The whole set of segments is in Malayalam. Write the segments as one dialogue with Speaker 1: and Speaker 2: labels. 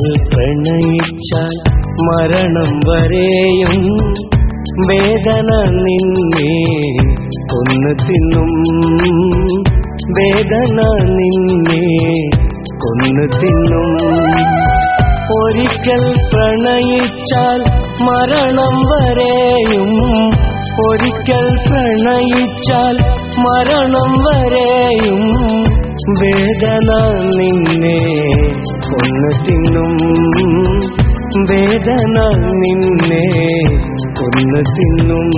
Speaker 1: പ്രണയിച്ചാൽ മരണം വരെയും വേദന നിന്നെ കൊന്നു തിന്നും. വേദന നിന്നെ കൊന്നു തിന്നും. ഒരിക്കൽ പ്രണയിച്ചാൽ മരണം വരെയും ഒരിക്കൽ പ്രണയിച്ചാൽ മരണം വരെയും വേദന നിന്നെ കൊന്നു തിന്നും. വേദന നിന്നെ കൊന്നു തിന്നും.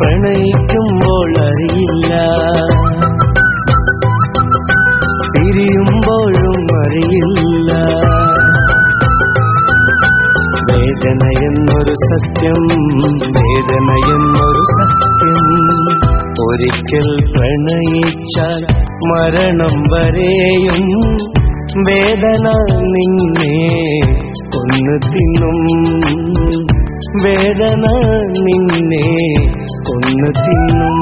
Speaker 1: പ്രണയിക്കുമ്പോൾ അറിയില്ല. പിരിയുമ്പോഴും അറിയില്ല. വേദന എന്നൊരു സത്യം വേദന എന്നൊരു സത്യം. ഒരിക്കൽ പ്രണയിച്ചാൽ മരണം വരെയും വേദന നിന്നെ കൊന്നു തിന്നും. വേദന നിന്നെ കൊന്നു തിന്നും.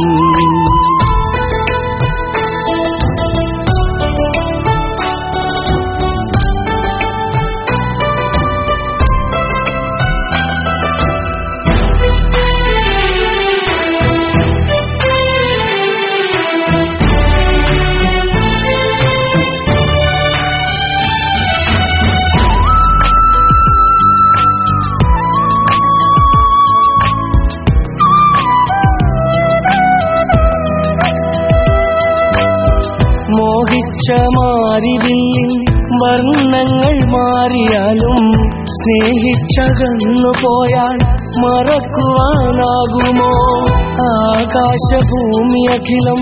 Speaker 1: മോഹിച്ച മാറിവില്ലിൻ വർണങ്ങൾ മാറിയാലും സ്നേഹിച്ചകന്നു പോയാൽ മറക്കുവാനാകുമോ? ആകാശഭൂമി അഖിലം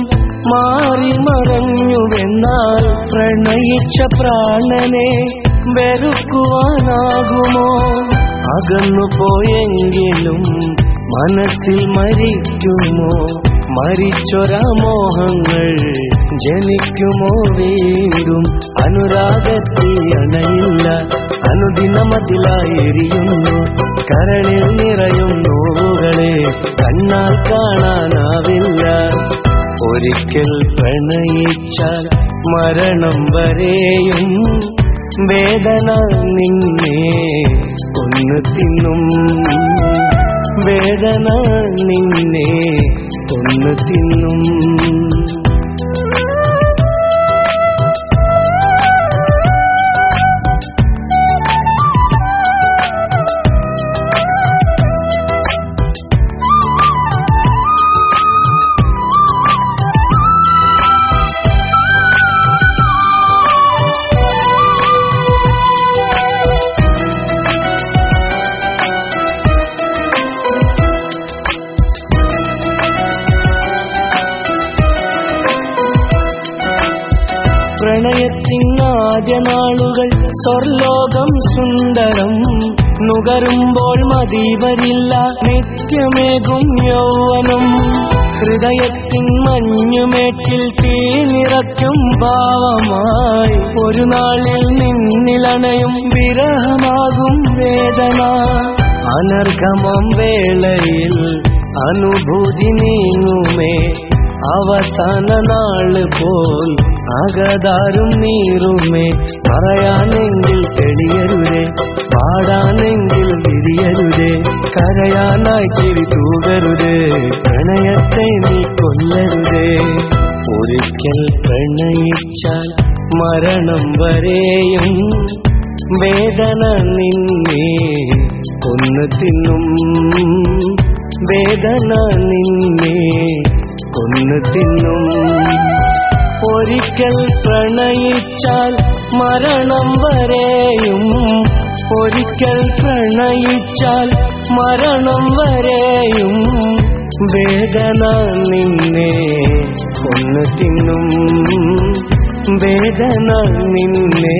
Speaker 1: മാറി മറഞ്ഞുവെന്നാൽ പ്രണയിച്ച പ്രാണനെ വെറുക്കുവാനാകുമോ? അകന്നു പോയെങ്കിലും മനസ്സിൽ മരിക്കുമോ? മരിച്ചൊരാമോഹങ്ങൾ ജനിക്കുമോ വീടും അനുരാഗത്തിൽ അണയില്ല അനുദിനമതിലായിരിക്കുന്നു കരളിൽ നിറയും നോവുകളെ കണ്ണാൽ കാണാനാവില്ല. ഒരിക്കൽ പ്രണയിച്ചാൽ മരണം വരെയും വേദന നിന്നെ കൊന്നു തിന്നും. വേദന നിന്നെ കൊന്നു തിന്നും പ്രണയത്തിനാദ്യ നാളുകൾ സ്വർലോകം സുന്ദരം. നുകരുമ്പോൾ മതിവരില്ല നിത്യമേകും യൗവനം. ഹൃദയത്തിൻ മഞ്ഞുമേറ്റിൽ തീ നിറയ്ക്കും ഭാവമായി. ഒരു നാളിൽ നിന്നിലണയും വിരഹമാകും വേദന. അനർഘമം വേളയിൽ അനുഭൂതി നീങ്ങുമേ. അവസാന നാൾ പോൽ അകതാരും നീറുമേ. പറയാനെങ്കിൽ തെളിയരുതേ. പാടാനെങ്കിൽ വിരിയരുതേ കരയാനായി ചിരി തൂകരുതേ. പ്രണയത്തെ നീ കൊല്ലരുതേ. ഒരിക്കൽ പ്രണയിച്ചാൽ മരണം വരെയും വേദന നിന്നെ കൊന്നു തിന്നും. വേദന നിന്നെ കൊന്നു തിന്നും ഒരിക്കൽ പ്രണയിച്ചാൽ മരണം വരെയും. ഒരിക്കൽ പ്രണയിച്ചാൽ മരണം വരെയും. വേദന നിന്നെ കൊന്നു തിന്നും. വേദന നിന്നെ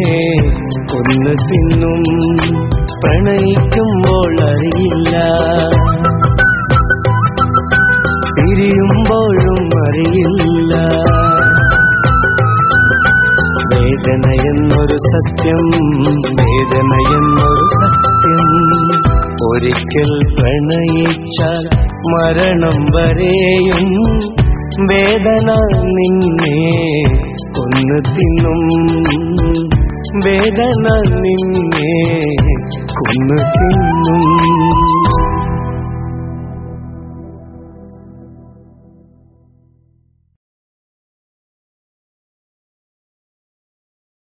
Speaker 1: കൊന്നു തിന്നും. പ്രണയിക്കുമ്പോൾ അറിയില്ല വേദന എന്നൊരു സത്യം വേദനയെന്നൊരു സത്യം. ഒരിക്കൽ പ്രണയിച്ചാൽ മരണം വരെയും വേദന നിന്നെ കൊന്നു തിന്നും. വേദന നിന്നെ കൊന്നു തിന്നും.